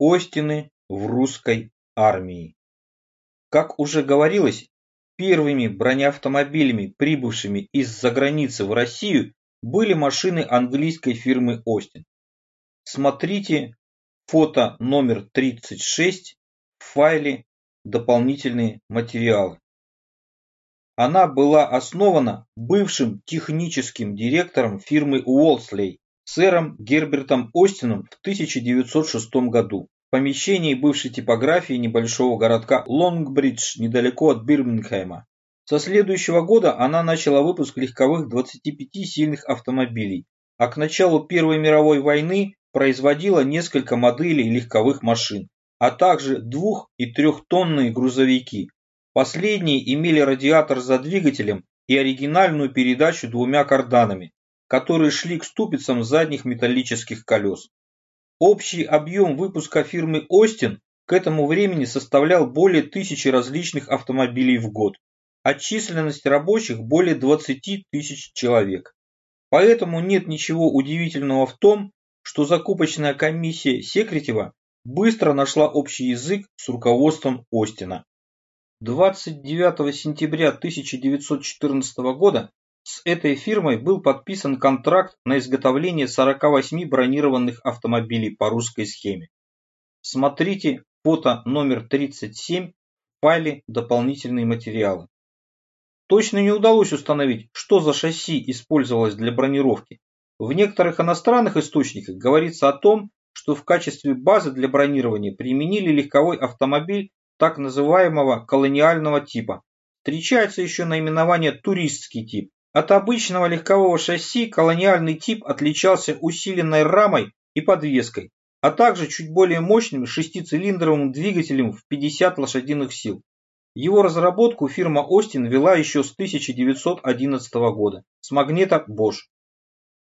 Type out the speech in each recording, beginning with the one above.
Остины в русской армии. Как уже говорилось, первыми бронеавтомобилями, прибывшими из-за границы в Россию, были машины английской фирмы Остин. Смотрите фото номер 36 в файле «Дополнительные материалы». Она была основана бывшим техническим директором фирмы Уолслей сэром Гербертом Остином в 1906 году в помещении бывшей типографии небольшого городка Лонгбридж недалеко от Бирмингема. Со следующего года она начала выпуск легковых 25 сильных автомобилей, а к началу Первой мировой войны производила несколько моделей легковых машин, а также двух- и трехтонные грузовики. Последние имели радиатор за двигателем и оригинальную передачу двумя карданами, которые шли к ступицам задних металлических колес. Общий объем выпуска фирмы Остин к этому времени составлял более тысячи различных автомобилей в год, а численность рабочих более 20 тысяч человек. Поэтому нет ничего удивительного в том, что закупочная комиссия Секретева быстро нашла общий язык с руководством Остина. 29 сентября 1914 года с этой фирмой был подписан контракт на изготовление 48 бронированных автомобилей по русской схеме. Смотрите фото номер 37 в файле «Дополнительные материалы». Точно не удалось установить, что за шасси использовалось для бронировки. В некоторых иностранных источниках говорится о том, что в качестве базы для бронирования применили легковой автомобиль так называемого колониального типа. Встречается еще наименование туристский тип. От обычного легкового шасси колониальный тип отличался усиленной рамой и подвеской, а также чуть более мощным шестицилиндровым двигателем в 50 лошадиных сил. Его разработку фирма Остин вела еще с 1911 года с магнита Bosch.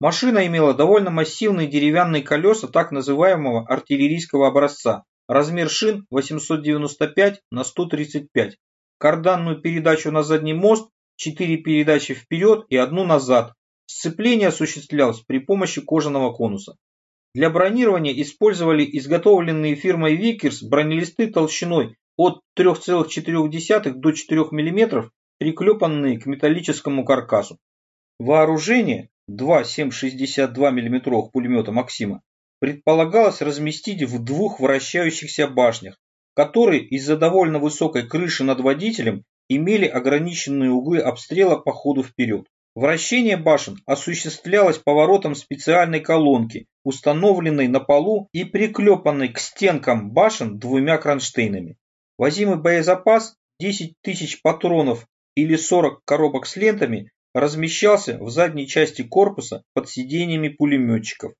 Машина имела довольно массивные деревянные колеса так называемого артиллерийского образца, размер шин 895 на 135, карданную передачу на задний мост четыре передачи вперед и одну назад. Сцепление осуществлялось при помощи кожаного конуса. Для бронирования использовали изготовленные фирмой Викерс бронелисты толщиной от 3,4 до 4 мм, приклепанные к металлическому каркасу. Вооружение 2 7,62 мм пулемета Максима предполагалось разместить в двух вращающихся башнях, которые из-за довольно высокой крыши над водителем имели ограниченные углы обстрела по ходу вперед. Вращение башен осуществлялось поворотом специальной колонки, установленной на полу и приклепанной к стенкам башен двумя кронштейнами. Возимый боезапас 10 тысяч патронов или 40 коробок с лентами размещался в задней части корпуса под сиденьями пулеметчиков.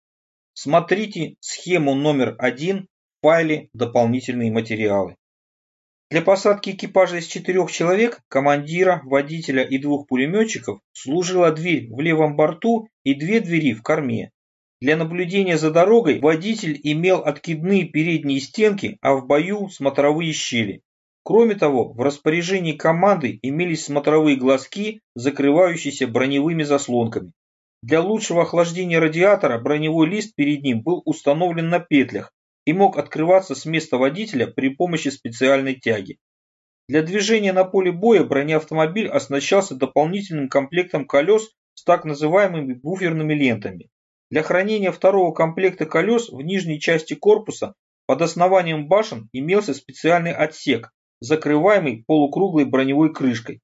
Смотрите схему номер 1 в файле «Дополнительные материалы». Для посадки экипажа из четырех человек, командира, водителя и двух пулеметчиков служила дверь в левом борту и две двери в корме. Для наблюдения за дорогой водитель имел откидные передние стенки, а в бою смотровые щели. Кроме того, в распоряжении команды имелись смотровые глазки, закрывающиеся броневыми заслонками. Для лучшего охлаждения радиатора броневой лист перед ним был установлен на петлях, и мог открываться с места водителя при помощи специальной тяги. Для движения на поле боя бронеавтомобиль оснащался дополнительным комплектом колес с так называемыми буферными лентами. Для хранения второго комплекта колес в нижней части корпуса под основанием башен имелся специальный отсек, закрываемый полукруглой броневой крышкой.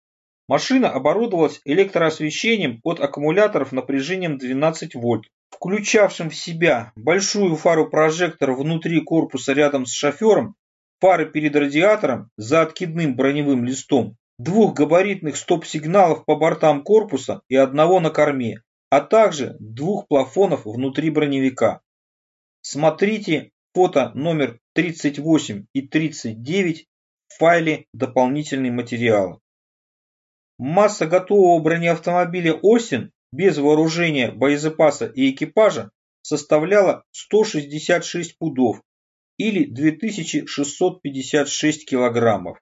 Машина оборудовалась электроосвещением от аккумуляторов напряжением 12 вольт, включавшим в себя большую фару-прожектор внутри корпуса рядом с шофером, фары перед радиатором за откидным броневым листом, двух габаритных стоп-сигналов по бортам корпуса и одного на корме, а также двух плафонов внутри броневика. Смотрите фото номер 38 и 39 в файле «Дополнительные материалы». Масса готового бронеавтомобиля «Остин» без вооружения, боезапаса и экипажа составляла 166 пудов или 2656 килограммов.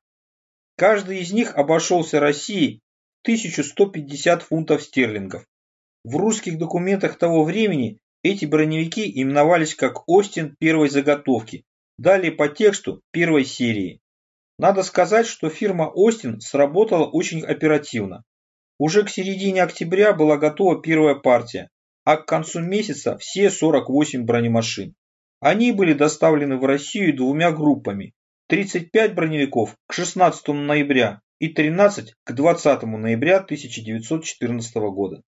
Каждый из них обошелся России 1150 фунтов стерлингов. В русских документах того времени эти броневики именовались как «Остин первой заготовки», Далее по тексту первой серии. Надо сказать, что фирма Остин сработала очень оперативно. Уже к середине октября была готова первая партия, а к концу месяца все 48 бронемашин. Они были доставлены в Россию двумя группами. 35 броневиков к 16 ноября и 13 к 20 ноября 1914 года.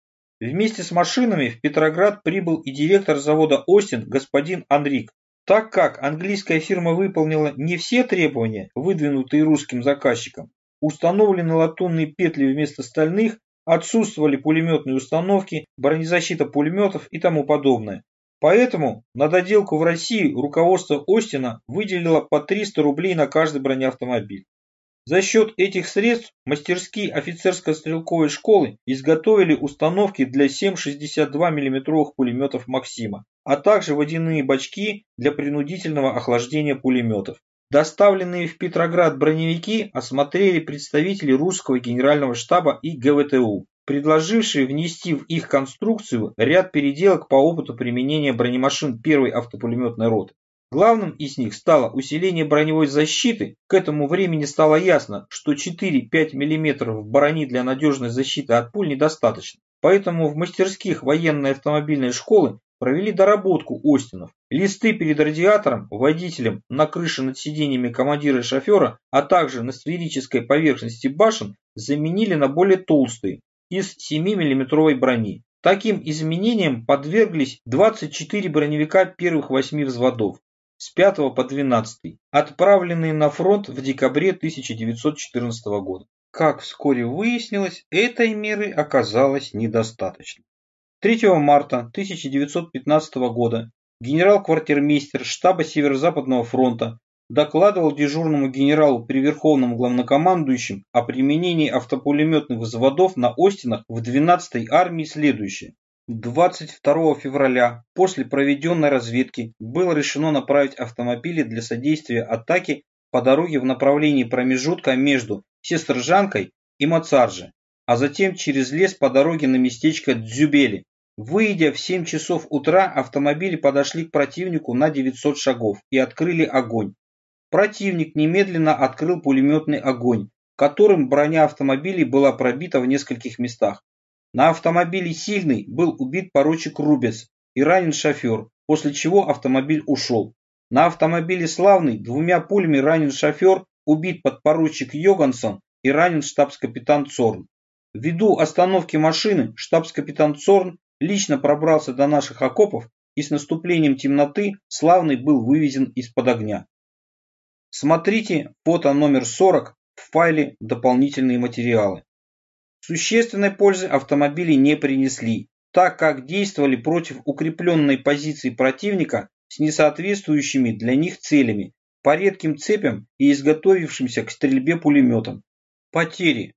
Вместе с машинами в Петроград прибыл и директор завода «Остин» господин Анрик. Так как английская фирма выполнила не все требования, выдвинутые русским заказчиком, установлены латунные петли вместо стальных, отсутствовали пулеметные установки, бронезащита пулеметов и тому подобное. Поэтому на доделку в России руководство Остина выделило по 300 рублей на каждый бронеавтомобиль. За счет этих средств мастерские офицерско-стрелковой школы изготовили установки для 7,62 мм пулеметов «Максима», а также водяные бачки для принудительного охлаждения пулеметов. Доставленные в Петроград броневики осмотрели представители русского генерального штаба и ГВТУ, предложившие внести в их конструкцию ряд переделок по опыту применения бронемашин первой автопулеметной роты. Главным из них стало усиление броневой защиты. К этому времени стало ясно, что 4-5 мм брони для надежной защиты от пуль недостаточно. Поэтому в мастерских военной автомобильной школы провели доработку Остинов. Листы перед радиатором, водителем, на крыше над сиденьями командира и шофера, а также на сферической поверхности башен заменили на более толстые, из 7 миллиметровой брони. Таким изменениям подверглись 24 броневика первых 8 взводов с 5 по 12, отправленные на фронт в декабре 1914 года. Как вскоре выяснилось, этой меры оказалось недостаточно. 3 марта 1915 года генерал-квартирмейстер штаба Северо-Западного фронта докладывал дежурному генералу при Верховном Главнокомандующем о применении автопулеметных взводов на Остинах в 12-й армии следующее. 22 февраля после проведенной разведки было решено направить автомобили для содействия атаке по дороге в направлении промежутка между Сестржанкой и Мацарже, а затем через лес по дороге на местечко Дзюбели. Выйдя в 7 часов утра, автомобили подошли к противнику на 900 шагов и открыли огонь. Противник немедленно открыл пулеметный огонь, которым броня автомобилей была пробита в нескольких местах. На автомобиле «Сильный» был убит поручик Рубец и ранен шофер, после чего автомобиль ушел. На автомобиле «Славный» двумя пулями ранен шофер, убит подпоручик Йогансон и ранен штабс-капитан Цорн. Ввиду остановки машины штабс-капитан Цорн лично пробрался до наших окопов и с наступлением темноты Славный был вывезен из-под огня. Смотрите фото номер 40 в файле «Дополнительные материалы». Существенной пользы автомобили не принесли, так как действовали против укрепленной позиции противника с несоответствующими для них целями, по редким цепям и изготовившимся к стрельбе пулеметам. Потери.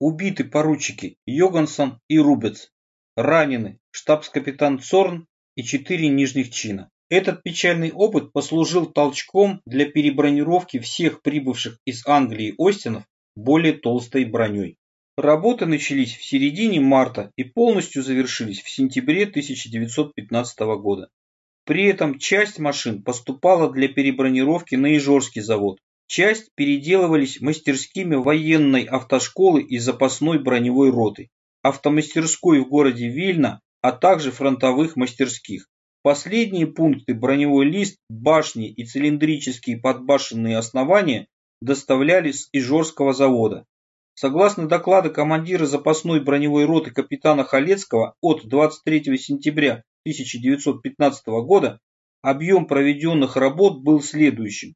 Убиты поручики Йогансон и Рубец. Ранены штабс-капитан Цорн и четыре нижних чина. Этот печальный опыт послужил толчком для перебронировки всех прибывших из Англии Остинов более толстой броней. Работы начались в середине марта и полностью завершились в сентябре 1915 года. При этом часть машин поступала для перебронировки на Ижорский завод, часть переделывались мастерскими военной автошколы и запасной броневой роты, автомастерской в городе Вильно, а также фронтовых мастерских. Последние пункты броневой лист, башни и цилиндрические подбашенные основания доставлялись с Ижорского завода. Согласно докладу командира запасной броневой роты капитана Халецкого от 23 сентября 1915 года, объем проведенных работ был следующим.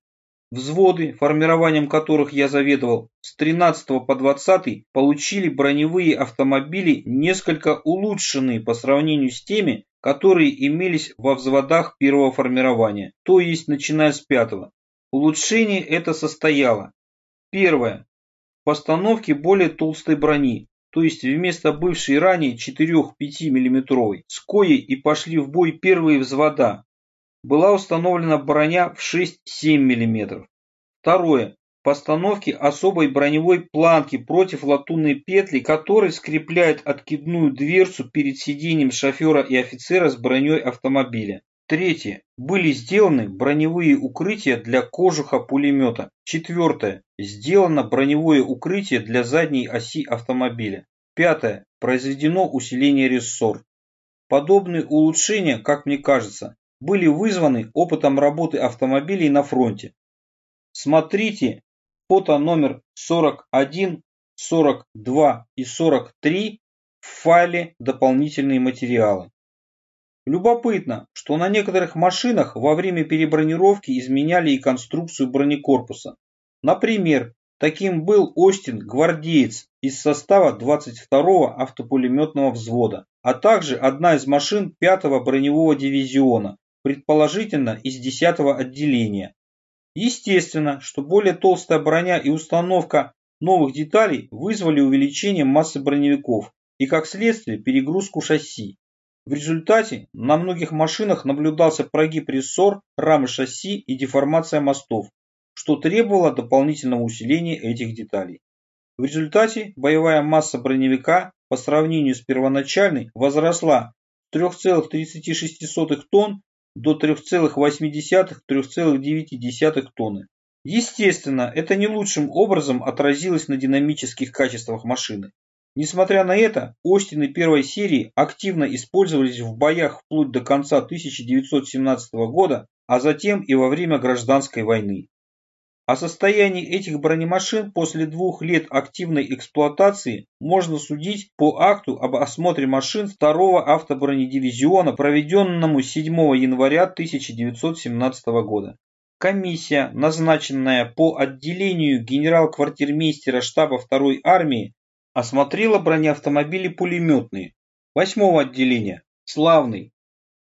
Взводы, формированием которых я заведовал, с 13 по 20 получили броневые автомобили, несколько улучшенные по сравнению с теми, которые имелись во взводах первого формирования, то есть начиная с пятого. Улучшение это состояло. Первое постановке более толстой брони, то есть вместо бывшей ранее 4-5 мм, с коей и пошли в бой первые взвода, была установлена броня в 6-7 мм. Второе. Постановки особой броневой планки против латунной петли, которая скрепляет откидную дверцу перед сиденьем шофера и офицера с броней автомобиля. Третье. Были сделаны броневые укрытия для кожуха пулемета. Четвертое. Сделано броневое укрытие для задней оси автомобиля. Пятое. Произведено усиление рессор. Подобные улучшения, как мне кажется, были вызваны опытом работы автомобилей на фронте. Смотрите фото номер 41, 42 и 43 в файле «Дополнительные материалы». Любопытно, что на некоторых машинах во время перебронировки изменяли и конструкцию бронекорпуса. Например, таким был Остин «Гвардеец» из состава 22-го автопулеметного взвода, а также одна из машин 5-го броневого дивизиона, предположительно из 10-го отделения. Естественно, что более толстая броня и установка новых деталей вызвали увеличение массы броневиков и, как следствие, перегрузку шасси. В результате на многих машинах наблюдался прогиб рессор, рамы шасси и деформация мостов, что требовало дополнительного усиления этих деталей. В результате боевая масса броневика по сравнению с первоначальной возросла с 3,36 тонн до 3,8-3,9 тонны. Естественно, это не лучшим образом отразилось на динамических качествах машины. Несмотря на это, Остины первой серии активно использовались в боях вплоть до конца 1917 года, а затем и во время гражданской войны. О состоянии этих бронемашин после двух лет активной эксплуатации можно судить по акту об осмотре машин 2-го автобронедивизиона, проведенному 7 января 1917 года. Комиссия, назначенная по отделению генерал-квартирмейстера штаба 2-й армии, осмотрела бронеавтомобили пулеметные 8-го отделения «Славный»,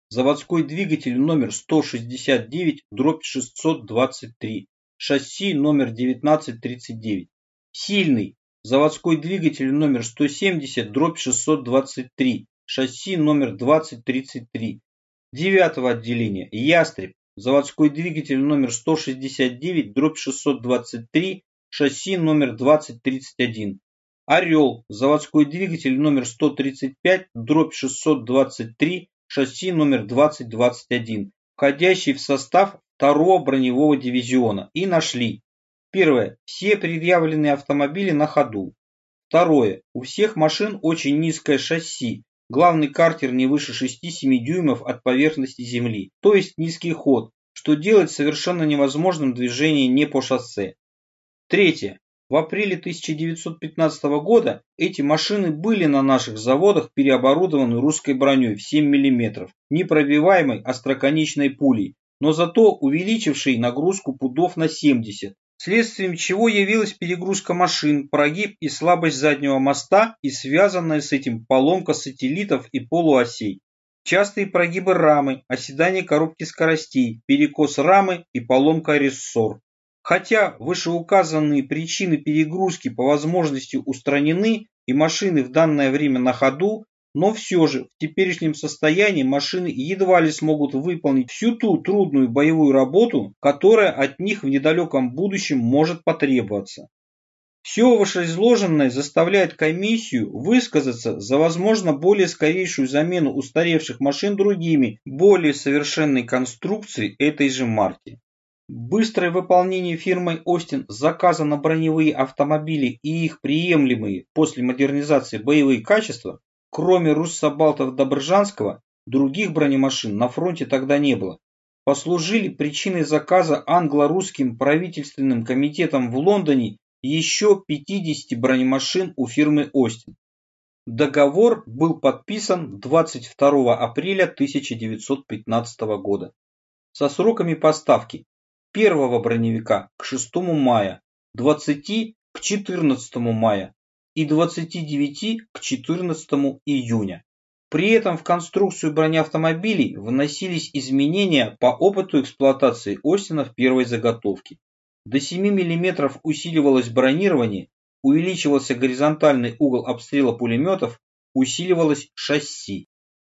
заводской двигатель номер 169 дробь 623, шасси номер 1939, «Сильный», заводской двигатель номер 170 дробь 623, шасси номер 2033, 9 отделения. «Ястреб», заводской двигатель номер 169 дробь 623, шасси номер 2031, Орел, заводской двигатель номер 135, дробь 623, шасси номер 2021, входящий в состав второго броневого дивизиона, и нашли. Первое. Все предъявленные автомобили на ходу. Второе. У всех машин очень низкое шасси, главный картер не выше 6-7 дюймов от поверхности земли, то есть низкий ход, что делает совершенно невозможным движение не по шоссе. Третье. В апреле 1915 года эти машины были на наших заводах переоборудованы русской броней в 7 мм, непробиваемой остроконечной пулей, но зато увеличившей нагрузку пудов на 70, следствием чего явилась перегрузка машин, прогиб и слабость заднего моста и связанная с этим поломка сателлитов и полуосей. Частые прогибы рамы, оседание коробки скоростей, перекос рамы и поломка рессор. Хотя вышеуказанные причины перегрузки по возможности устранены и машины в данное время на ходу, но все же в теперешнем состоянии машины едва ли смогут выполнить всю ту трудную боевую работу, которая от них в недалеком будущем может потребоваться. Все вышеизложенное заставляет комиссию высказаться за возможно более скорейшую замену устаревших машин другими, более совершенной конструкцией этой же марки. Быстрое выполнение фирмой Остин заказа на броневые автомобили и их приемлемые после модернизации боевые качества, кроме руссобалтов Добржанского, других бронемашин на фронте тогда не было, послужили причиной заказа англо-русским правительственным комитетом в Лондоне еще 50 бронемашин у фирмы Остин. Договор был подписан 22 апреля 1915 года со сроками поставки первого броневика к 6 мая, 20 к 14 мая и 29 к 14 июня. При этом в конструкцию бронеавтомобилей вносились изменения по опыту эксплуатации Остина первой заготовки. До 7 мм усиливалось бронирование, увеличивался горизонтальный угол обстрела пулеметов, усиливалось шасси.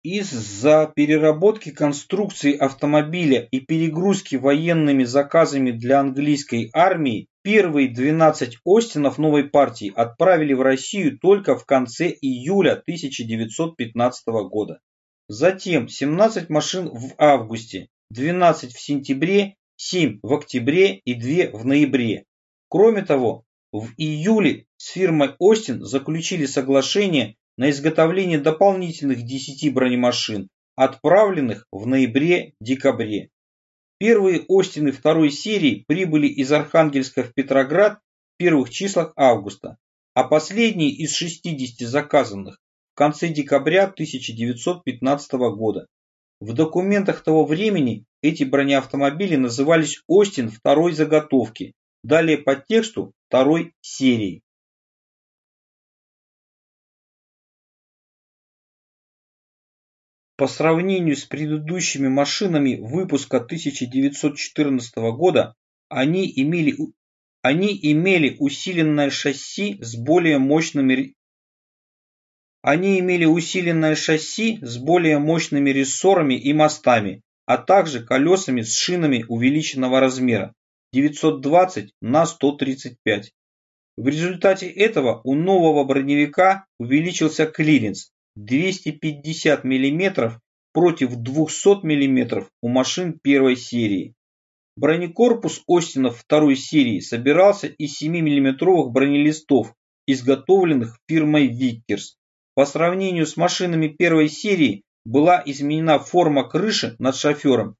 Из-за переработки конструкции автомобиля и перегрузки военными заказами для английской армии первые 12 Остинов новой партии отправили в Россию только в конце июля 1915 года. затем 17 машин в августе, 12 в сентябре, 7 в октябре и 2 в ноябре. Кроме того, в июле с фирмой Остин заключили соглашение на изготовление дополнительных 10 бронемашин, отправленных в ноябре-декабре. Первые Остины второй серии прибыли из Архангельска в Петроград в первых числах августа, а последние из 60 заказанных в конце декабря 1915 года. В документах того времени эти бронеавтомобили назывались Остин второй заготовки, далее по тексту второй серии. По сравнению с предыдущими машинами выпуска 1914 года, они имели, они имели усиленное шасси с более мощными они имели усиленное шасси с более мощными рессорами и мостами, а также колесами с шинами увеличенного размера 920 на 135. В результате этого у нового броневика увеличился клиренс 250 мм против 200 мм у машин первой серии. Бронекорпус Остинов второй серии собирался из 7-мм бронелистов, изготовленных фирмой Vickers. По сравнению с машинами первой серии была изменена форма крыши над шофером.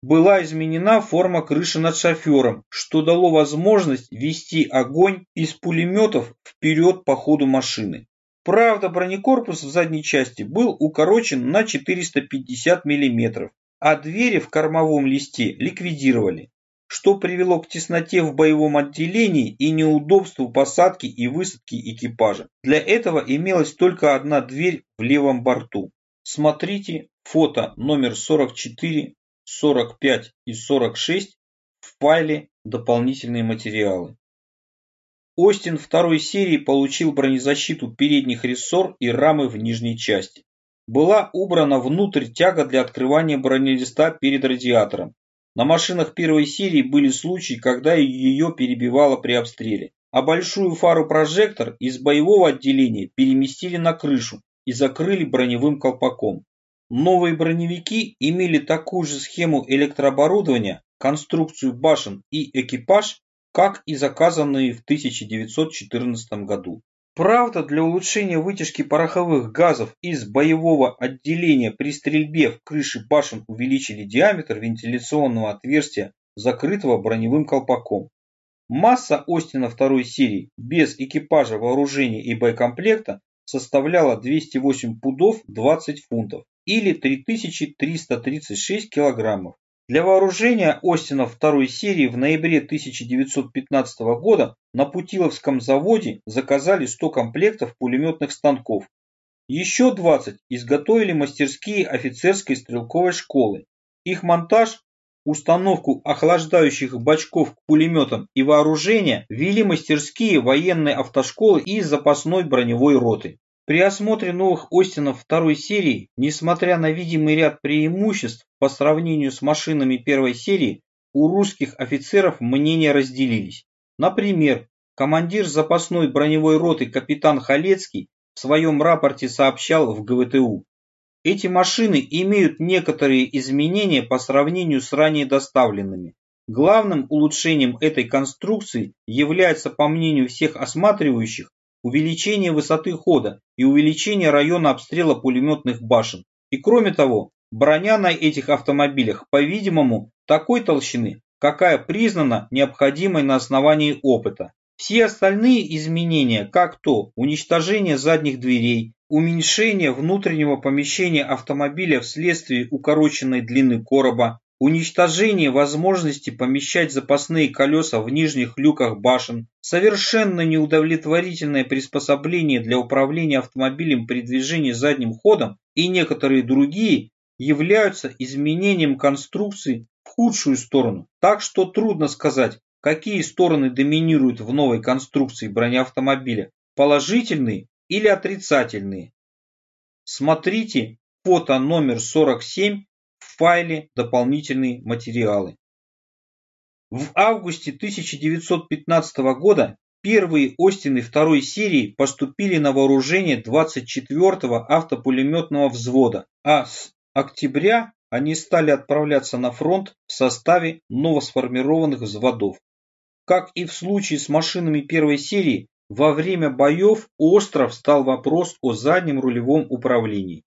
Была изменена форма крыши над шофером, что дало возможность вести огонь из пулеметов вперед по ходу машины. Правда, бронекорпус в задней части был укорочен на 450 мм, а двери в кормовом листе ликвидировали, что привело к тесноте в боевом отделении и неудобству посадки и высадки экипажа. Для этого имелась только одна дверь в левом борту. Смотрите фото номер 44, 45 и 46 в файле «Дополнительные материалы». Остин второй серии получил бронезащиту передних рессор и рамы в нижней части. Была убрана внутрь тяга для открывания бронелиста перед радиатором. На машинах первой серии были случаи, когда ее перебивало при обстреле, а большую фару-прожектор из боевого отделения переместили на крышу и закрыли броневым колпаком. Новые броневики имели такую же схему электрооборудования, конструкцию башен и экипаж, как и заказанные в 1914 году. Правда, для улучшения вытяжки пороховых газов из боевого отделения при стрельбе в крыши башен увеличили диаметр вентиляционного отверстия, закрытого броневым колпаком. Масса Остина второй серии без экипажа вооружения и боекомплекта составляла 208 пудов 20 фунтов или 3336 килограммов. Для вооружения Остина второй серии в ноябре 1915 года на Путиловском заводе заказали 100 комплектов пулеметных станков. Еще 20 изготовили мастерские офицерской стрелковой школы. Их монтаж, установку охлаждающих бачков к пулеметам и вооружение вели мастерские военной автошколы и запасной броневой роты. При осмотре новых Остинов второй серии, несмотря на видимый ряд преимуществ по сравнению с машинами первой серии, у русских офицеров мнения разделились. Например, командир запасной броневой роты капитан Халецкий в своем рапорте сообщал в ГВТУ. Эти машины имеют некоторые изменения по сравнению с ранее доставленными. Главным улучшением этой конструкции является, по мнению всех осматривающих, увеличение высоты хода и увеличение района обстрела пулеметных башен. И кроме того, броня на этих автомобилях, по-видимому, такой толщины, какая признана необходимой на основании опыта. Все остальные изменения, как то уничтожение задних дверей, уменьшение внутреннего помещения автомобиля вследствие укороченной длины короба, уничтожение возможности помещать запасные колеса в нижних люках башен, совершенно неудовлетворительное приспособление для управления автомобилем при движении задним ходом и некоторые другие являются изменением конструкции в худшую сторону. Так что трудно сказать, какие стороны доминируют в новой конструкции бронеавтомобиля, положительные или отрицательные. Смотрите фото номер 47 в файле «Дополнительные материалы». В августе 1915 года Первые Остины второй серии поступили на вооружение 24-го автопулеметного взвода, а с октября они стали отправляться на фронт в составе новосформированных взводов. Как и в случае с машинами первой серии, во время боев остров стал вопрос о заднем рулевом управлении.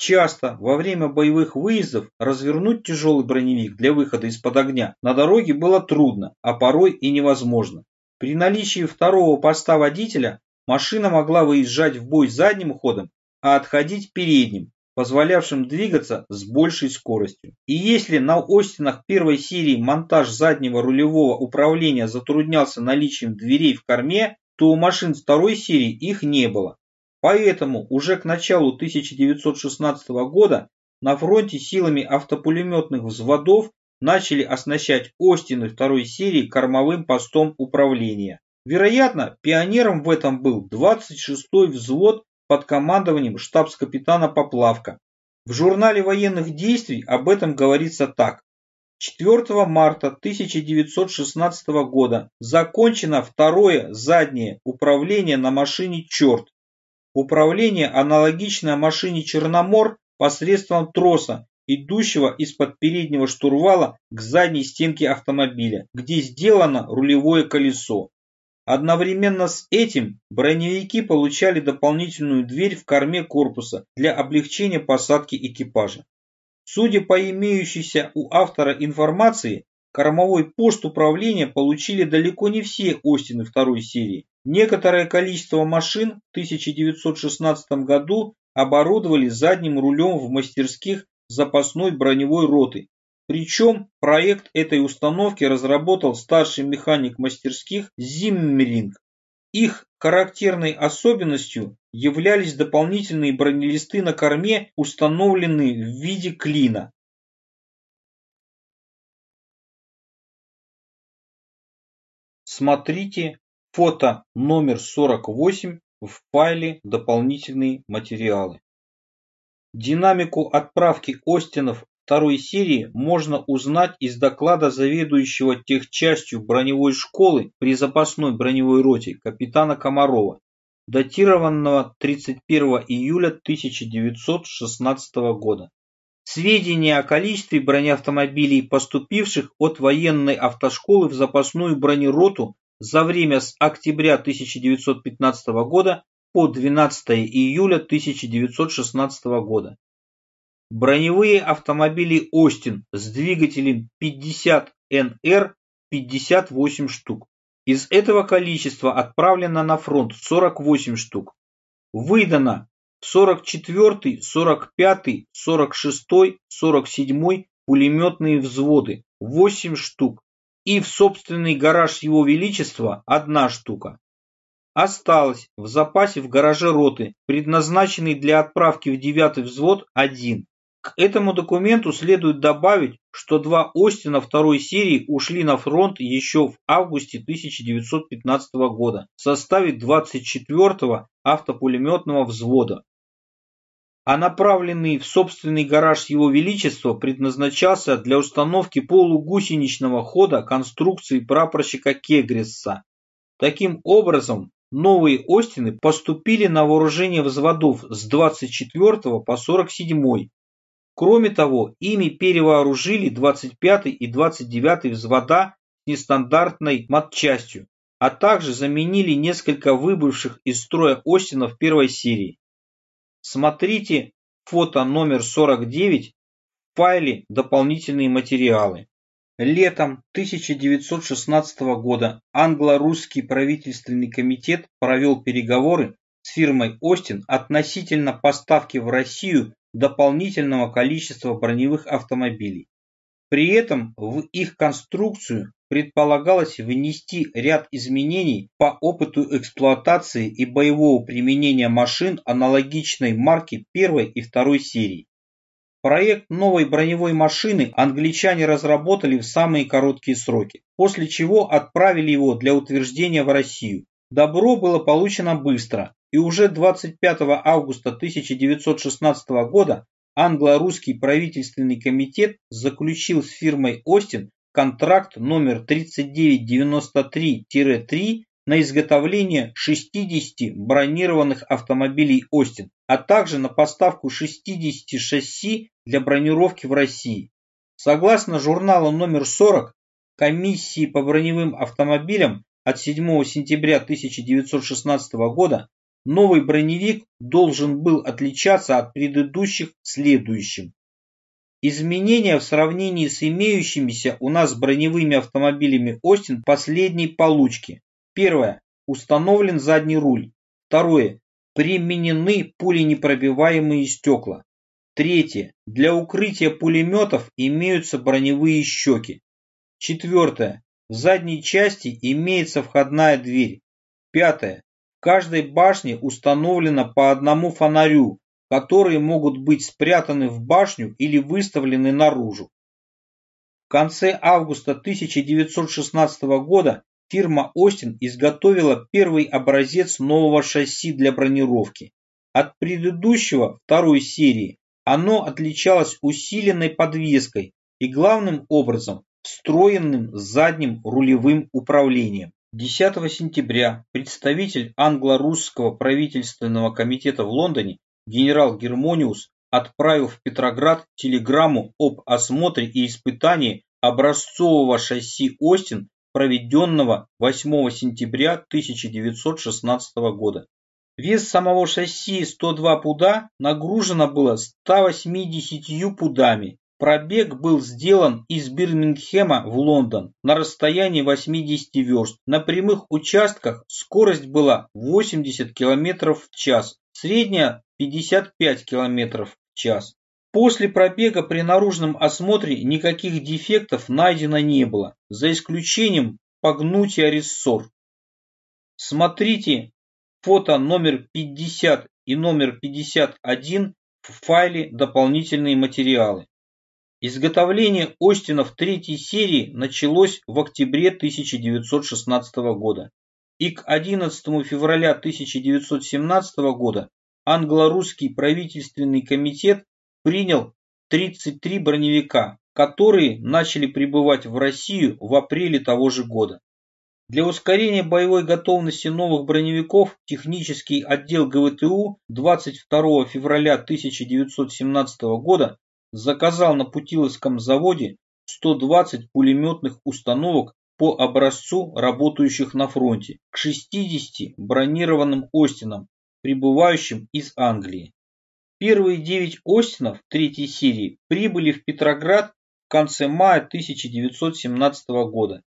Часто во время боевых выездов развернуть тяжелый броневик для выхода из-под огня на дороге было трудно, а порой и невозможно. При наличии второго поста водителя машина могла выезжать в бой задним ходом, а отходить передним, позволявшим двигаться с большей скоростью. И если на Остинах первой серии монтаж заднего рулевого управления затруднялся наличием дверей в корме, то у машин второй серии их не было. Поэтому уже к началу 1916 года на фронте силами автопулеметных взводов начали оснащать Остины второй серии кормовым постом управления. Вероятно, пионером в этом был 26-й взвод под командованием штабс-капитана Поплавка. В журнале военных действий об этом говорится так. 4 марта 1916 года закончено второе заднее управление на машине «Черт», Управление аналогичное машине «Черномор» посредством троса, идущего из-под переднего штурвала к задней стенке автомобиля, где сделано рулевое колесо. Одновременно с этим броневики получали дополнительную дверь в корме корпуса для облегчения посадки экипажа. Судя по имеющейся у автора информации, кормовой пост управления получили далеко не все Остины второй серии. Некоторое количество машин в 1916 году оборудовали задним рулем в мастерских запасной броневой роты. Причем проект этой установки разработал старший механик мастерских Зиммеринг. Их характерной особенностью являлись дополнительные бронелисты на корме, установленные в виде клина. Смотрите Фото номер 48 в файле «Дополнительные материалы». Динамику отправки Остинов второй серии можно узнать из доклада заведующего техчастью броневой школы при запасной броневой роте капитана Комарова, датированного 31 июля 1916 года. Сведения о количестве бронеавтомобилей, поступивших от военной автошколы в запасную бронероту за время с октября 1915 года по 12 июля 1916 года. Броневые автомобили «Остин» с двигателем 50 НР 58 штук. Из этого количества отправлено на фронт 48 штук. Выдано 44, 45, 46, 47 пулеметные взводы 8 штук и в собственный гараж Его Величества одна штука. Осталось в запасе в гараже роты, предназначенный для отправки в девятый взвод, один. К этому документу следует добавить, что два Остина второй серии ушли на фронт еще в августе 1915 года в составе 24-го автопулеметного взвода а направленный в собственный гараж Его Величества предназначался для установки полугусеничного хода конструкции прапорщика Кегресса. Таким образом, новые Остины поступили на вооружение взводов с 24 по 47. Кроме того, ими перевооружили 25 и 29 взвода с нестандартной матчастью, а также заменили несколько выбывших из строя Остинов первой серии. Смотрите фото номер 49 в файле «Дополнительные материалы». Летом 1916 года англо-русский правительственный комитет провел переговоры с фирмой Остин относительно поставки в Россию дополнительного количества броневых автомобилей. При этом в их конструкцию предполагалось внести ряд изменений по опыту эксплуатации и боевого применения машин аналогичной марки первой и второй серии. Проект новой броневой машины англичане разработали в самые короткие сроки, после чего отправили его для утверждения в Россию. Добро было получено быстро, и уже 25 августа 1916 года англо-русский правительственный комитет заключил с фирмой Остин контракт номер 3993-3 на изготовление 60 бронированных автомобилей «Остин», а также на поставку 60 шасси для бронировки в России. Согласно журналу номер 40 комиссии по броневым автомобилям от 7 сентября 1916 года, новый броневик должен был отличаться от предыдущих следующим. Изменения в сравнении с имеющимися у нас броневыми автомобилями Остин последней получки. Первое. Установлен задний руль. Второе. Применены пуленепробиваемые стекла. Третье. Для укрытия пулеметов имеются броневые щеки. Четвертое. В задней части имеется входная дверь. Пятое. В каждой башне установлено по одному фонарю, которые могут быть спрятаны в башню или выставлены наружу. В конце августа 1916 года фирма Остин изготовила первый образец нового шасси для бронировки. От предыдущего, второй серии, оно отличалось усиленной подвеской и главным образом встроенным задним рулевым управлением. 10 сентября представитель англо-русского правительственного комитета в Лондоне генерал Гермониус отправил в Петроград телеграмму об осмотре и испытании образцового шасси «Остин», проведенного 8 сентября 1916 года. Вес самого шасси 102 пуда нагружено было 180 пудами. Пробег был сделан из Бирмингема в Лондон на расстоянии 80 верст. На прямых участках скорость была 80 км в час, средняя 55 км в час. После пробега при наружном осмотре никаких дефектов найдено не было, за исключением погнутия рессор. Смотрите фото номер 50 и номер 51 в файле «Дополнительные материалы». Изготовление Остинов третьей серии началось в октябре 1916 года, и к 11 февраля 1917 года англо-русский правительственный комитет принял 33 броневика, которые начали прибывать в Россию в апреле того же года. Для ускорения боевой готовности новых броневиков технический отдел ГВТУ 22 февраля 1917 года заказал на Путиловском заводе 120 пулеметных установок по образцу работающих на фронте к 60 бронированным Остинам прибывающим из Англии. Первые девять Остинов третьей серии прибыли в Петроград в конце мая 1917 года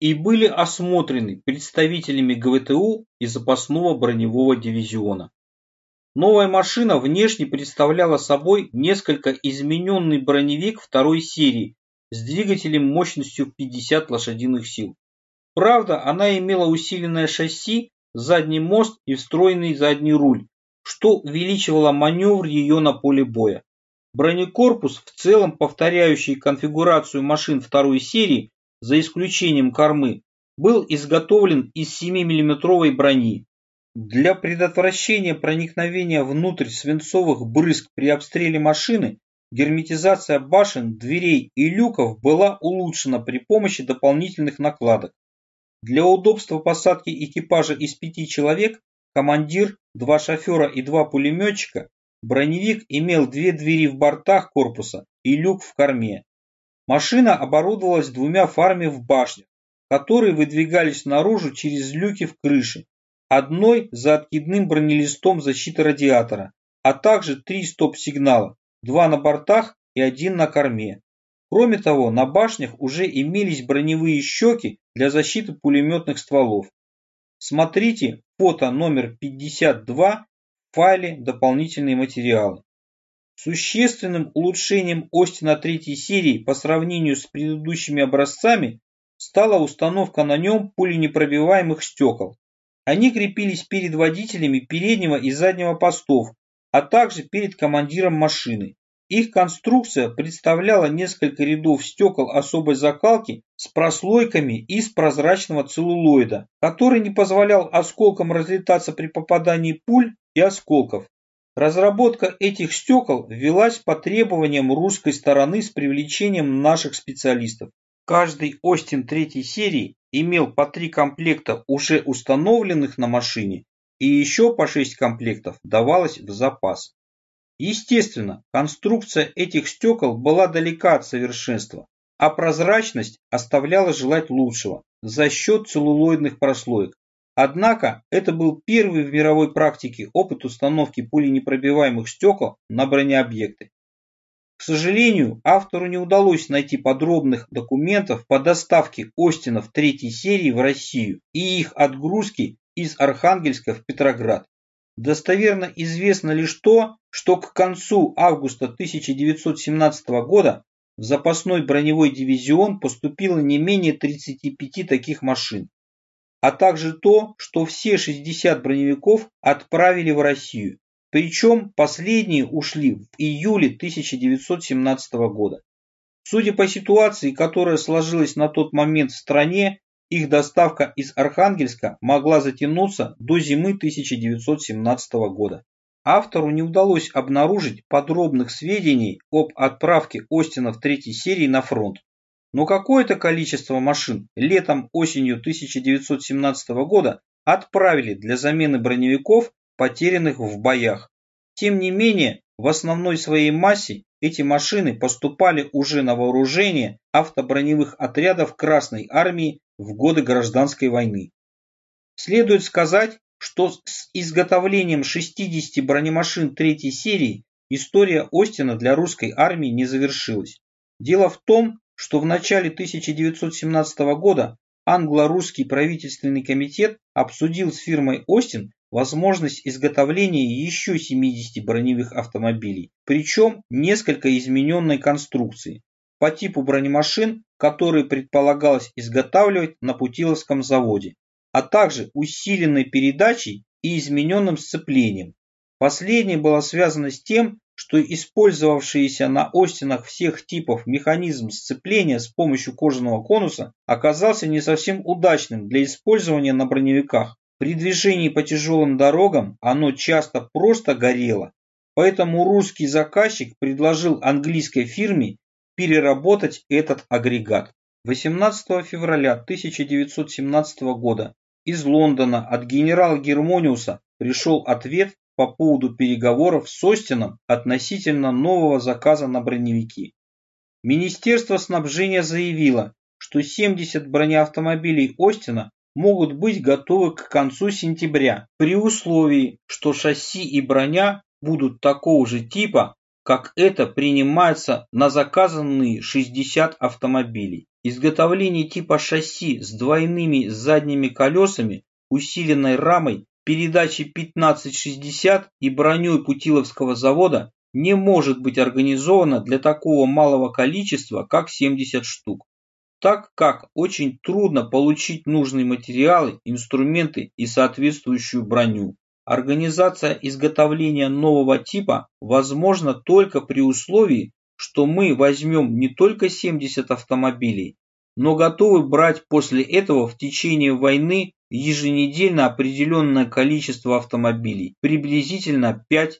и были осмотрены представителями ГВТУ и запасного броневого дивизиона. Новая машина внешне представляла собой несколько измененный броневик второй серии с двигателем мощностью 50 лошадиных сил. Правда, она имела усиленное шасси задний мост и встроенный задний руль, что увеличивало маневр ее на поле боя. Бронекорпус, в целом повторяющий конфигурацию машин второй серии, за исключением кормы, был изготовлен из 7-мм брони. Для предотвращения проникновения внутрь свинцовых брызг при обстреле машины герметизация башен, дверей и люков была улучшена при помощи дополнительных накладок. Для удобства посадки экипажа из пяти человек командир, два шофера и два пулеметчика броневик имел две двери в бортах корпуса и люк в корме. Машина оборудовалась двумя фарами в башнях, которые выдвигались наружу через люки в крыше, одной за откидным бронелистом защиты радиатора, а также три стоп-сигнала, два на бортах и один на корме. Кроме того, на башнях уже имелись броневые щеки для защиты пулеметных стволов. Смотрите фото номер 52 в файле «Дополнительные материалы». Существенным улучшением Остина третьей серии по сравнению с предыдущими образцами стала установка на нем пуленепробиваемых стекол. Они крепились перед водителями переднего и заднего постов, а также перед командиром машины. Их конструкция представляла несколько рядов стекол особой закалки с прослойками из прозрачного целлулоида, который не позволял осколкам разлетаться при попадании пуль и осколков. Разработка этих стекол велась по требованиям русской стороны с привлечением наших специалистов. Каждый Остин третьей серии имел по три комплекта уже установленных на машине и еще по шесть комплектов давалось в запас. Естественно, конструкция этих стекол была далека от совершенства, а прозрачность оставляла желать лучшего за счет целлулоидных прослоек. Однако это был первый в мировой практике опыт установки пуленепробиваемых стекол на бронеобъекты. К сожалению, автору не удалось найти подробных документов по доставке Остинов третьей серии в Россию и их отгрузки из Архангельска в Петроград. Достоверно известно лишь то, что к концу августа 1917 года в запасной броневой дивизион поступило не менее 35 таких машин, а также то, что все 60 броневиков отправили в Россию, причем последние ушли в июле 1917 года. Судя по ситуации, которая сложилась на тот момент в стране, их доставка из Архангельска могла затянуться до зимы 1917 года. Автору не удалось обнаружить подробных сведений об отправке Остина в третьей серии на фронт. Но какое-то количество машин летом-осенью 1917 года отправили для замены броневиков, потерянных в боях. Тем не менее, в основной своей массе эти машины поступали уже на вооружение автоброневых отрядов Красной Армии в годы Гражданской войны. Следует сказать, что с изготовлением 60 бронемашин третьей серии история Остина для русской армии не завершилась. Дело в том, что в начале 1917 года англо-русский правительственный комитет обсудил с фирмой Остин возможность изготовления еще 70 броневых автомобилей, причем несколько измененной конструкции, по типу бронемашин, которые предполагалось изготавливать на Путиловском заводе, а также усиленной передачей и измененным сцеплением. Последнее было связано с тем, что использовавшийся на Остинах всех типов механизм сцепления с помощью кожаного конуса оказался не совсем удачным для использования на броневиках. При движении по тяжелым дорогам оно часто просто горело, поэтому русский заказчик предложил английской фирме переработать этот агрегат. 18 февраля 1917 года из Лондона от генерала Гермониуса пришел ответ по поводу переговоров с Остином относительно нового заказа на броневики. Министерство снабжения заявило, что 70 бронеавтомобилей Остина могут быть готовы к концу сентября при условии, что шасси и броня будут такого же типа, как это принимается на заказанные 60 автомобилей. Изготовление типа шасси с двойными задними колесами, усиленной рамой, передачей 1560 и броней Путиловского завода не может быть организовано для такого малого количества, как 70 штук, так как очень трудно получить нужные материалы, инструменты и соответствующую броню. Организация изготовления нового типа возможна только при условии, что мы возьмем не только 70 автомобилей, но готовы брать после этого в течение войны еженедельно определенное количество автомобилей, приблизительно 5-6.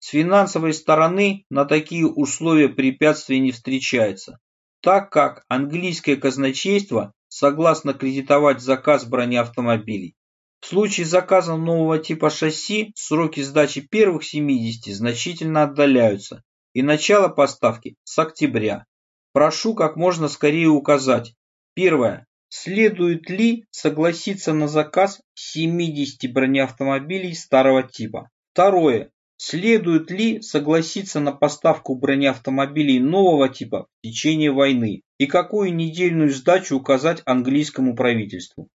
С финансовой стороны на такие условия препятствий не встречается, так как английское казначейство согласно кредитовать заказ бронеавтомобилей. В случае заказа нового типа шасси сроки сдачи первых 70 значительно отдаляются и начало поставки с октября. Прошу как можно скорее указать. Первое. Следует ли согласиться на заказ 70 бронеавтомобилей старого типа? Второе. Следует ли согласиться на поставку бронеавтомобилей нового типа в течение войны и какую недельную сдачу указать английскому правительству?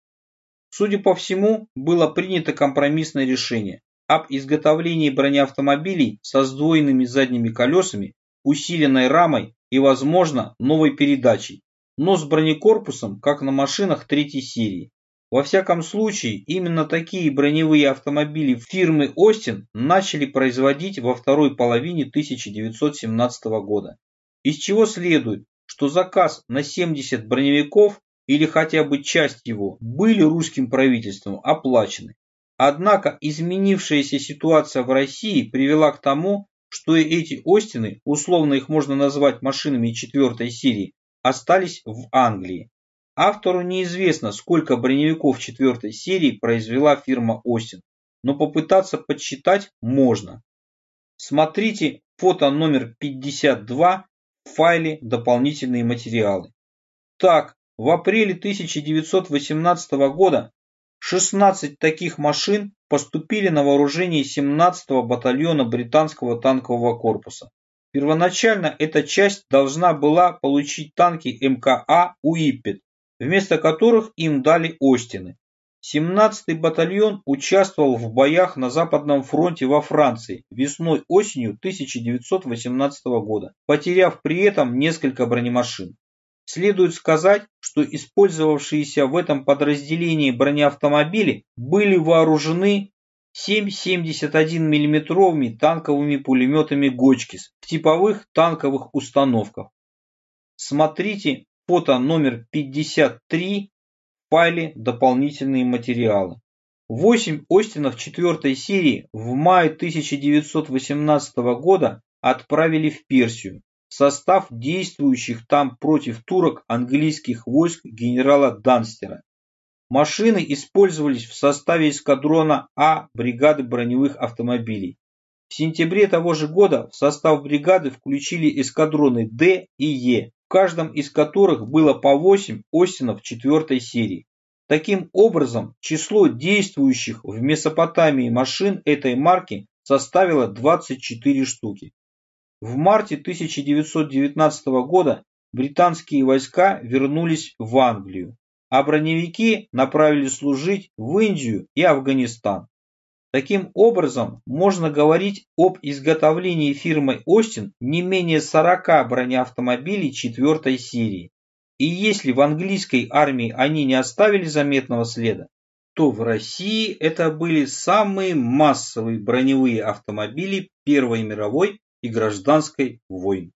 Судя по всему, было принято компромиссное решение об изготовлении бронеавтомобилей со сдвоенными задними колесами, усиленной рамой и, возможно, новой передачей, но с бронекорпусом, как на машинах третьей серии. Во всяком случае, именно такие броневые автомобили фирмы Остин начали производить во второй половине 1917 года. Из чего следует, что заказ на 70 броневиков или хотя бы часть его были русским правительством оплачены. Однако изменившаяся ситуация в России привела к тому, что эти Остины, условно их можно назвать машинами четвертой серии, остались в Англии. Автору неизвестно, сколько броневиков четвертой серии произвела фирма Остин, но попытаться подсчитать можно. Смотрите фото номер 52 в файле «Дополнительные материалы». Так, в апреле 1918 года 16 таких машин поступили на вооружение 17-го батальона британского танкового корпуса. Первоначально эта часть должна была получить танки МКА «Уиппет», вместо которых им дали Остины. 17-й батальон участвовал в боях на Западном фронте во Франции весной-осенью 1918 года, потеряв при этом несколько бронемашин. Следует сказать, что использовавшиеся в этом подразделении бронеавтомобили были вооружены 7,71 мм танковыми пулеметами Гочкис в типовых танковых установках. Смотрите фото номер 53 в файле «Дополнительные материалы». Восемь Остинов четвертой серии в мае 1918 года отправили в Персию, состав действующих там против турок английских войск генерала Данстера. Машины использовались в составе эскадрона А бригады броневых автомобилей. В сентябре того же года в состав бригады включили эскадроны Д и Е, в каждом из которых было по 8 Остинов четвертой серии. Таким образом, число действующих в Месопотамии машин этой марки составило 24 штуки. В марте 1919 года британские войска вернулись в Англию, а броневики направили служить в Индию и Афганистан. Таким образом, можно говорить об изготовлении фирмой Остин не менее 40 бронеавтомобилей четвертой серии. И если в английской армии они не оставили заметного следа, то в России это были самые массовые броневые автомобили Первой мировой и гражданской войн.